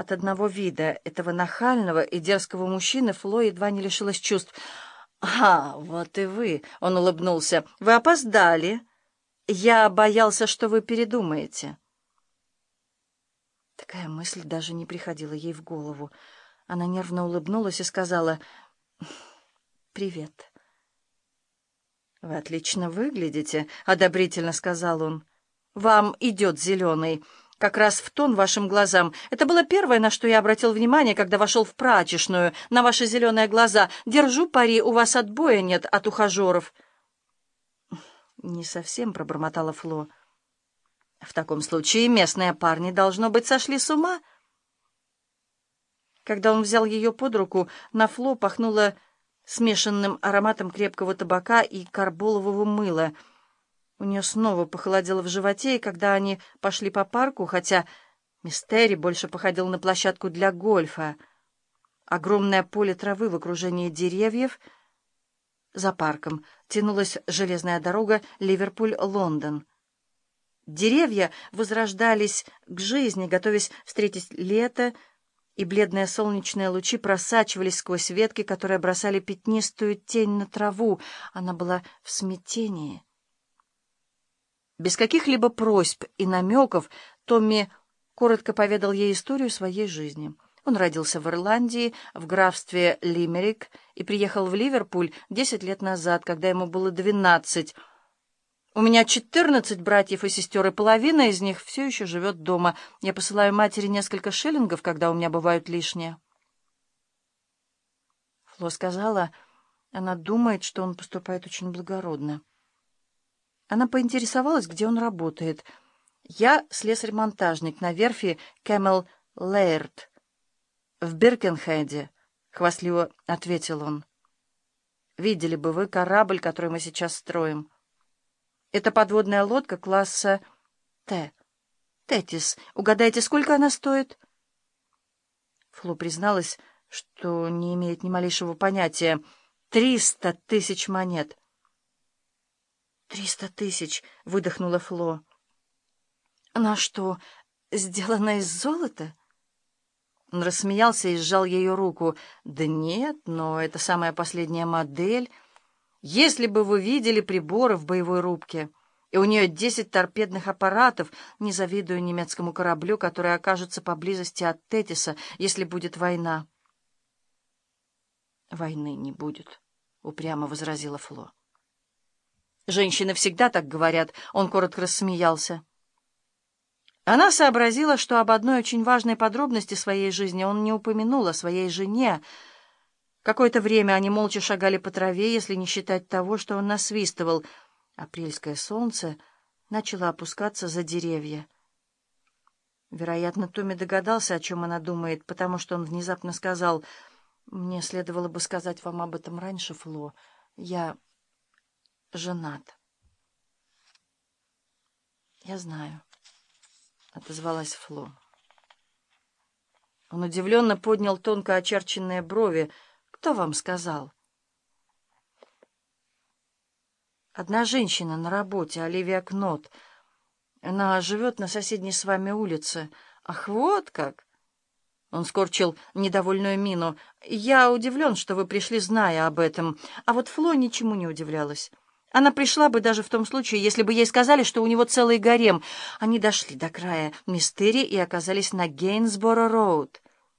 От одного вида этого нахального и дерзкого мужчины Фло едва не лишилась чувств. «А, вот и вы!» — он улыбнулся. «Вы опоздали. Я боялся, что вы передумаете». Такая мысль даже не приходила ей в голову. Она нервно улыбнулась и сказала «Привет». «Вы отлично выглядите», — одобрительно сказал он. «Вам идет зеленый, как раз в тон вашим глазам. Это было первое, на что я обратил внимание, когда вошел в прачечную, на ваши зеленые глаза. Держу пари, у вас отбоя нет от ухажеров». «Не совсем», — пробормотала Фло. «В таком случае местные парни, должно быть, сошли с ума». Когда он взял ее под руку, на Фло пахнуло смешанным ароматом крепкого табака и карболового мыла. У нее снова похолодело в животе, и когда они пошли по парку, хотя Мистери больше походил на площадку для гольфа, огромное поле травы в окружении деревьев, за парком тянулась железная дорога Ливерпуль-Лондон. Деревья возрождались к жизни, готовясь встретить лето, и бледные солнечные лучи просачивались сквозь ветки, которые бросали пятнистую тень на траву. Она была в смятении. Без каких-либо просьб и намеков Томми коротко поведал ей историю своей жизни. Он родился в Ирландии, в графстве Лимерик, и приехал в Ливерпуль десять лет назад, когда ему было двенадцать — у меня четырнадцать братьев и сестер, и половина из них все еще живет дома. Я посылаю матери несколько шиллингов, когда у меня бывают лишние. Фло сказала, она думает, что он поступает очень благородно. Она поинтересовалась, где он работает. «Я слесарь-монтажник на верфи Кэмел Лейрд в Биркенхеде», — хвастливо ответил он. «Видели бы вы корабль, который мы сейчас строим». Это подводная лодка класса Т. Тетис. Угадайте, сколько она стоит? Фло призналась, что не имеет ни малейшего понятия. Триста тысяч монет. «Триста тысяч!» — выдохнула Фло. «Она что, сделана из золота?» Он рассмеялся и сжал ее руку. «Да нет, но это самая последняя модель». Если бы вы видели приборы в боевой рубке, и у нее десять торпедных аппаратов, не завидую немецкому кораблю, который окажется поблизости от Тетиса, если будет война. «Войны не будет», — упрямо возразила Фло. «Женщины всегда так говорят», — он коротко рассмеялся. Она сообразила, что об одной очень важной подробности своей жизни он не упомянул, о своей жене — Какое-то время они молча шагали по траве, если не считать того, что он насвистывал. Апрельское солнце начало опускаться за деревья. Вероятно, Томми догадался, о чем она думает, потому что он внезапно сказал, «Мне следовало бы сказать вам об этом раньше, Фло. Я женат». «Я знаю», — отозвалась Фло. Он удивленно поднял тонко очерченные брови, — кто вам сказал? Одна женщина на работе, Оливия Кнот. Она живет на соседней с вами улице. Ах, вот как! Он скорчил недовольную мину. «Я удивлен, что вы пришли, зная об этом. А вот Фло ничему не удивлялась. Она пришла бы даже в том случае, если бы ей сказали, что у него целый гарем. Они дошли до края Мистерии и оказались на Гейнсборо-роуд.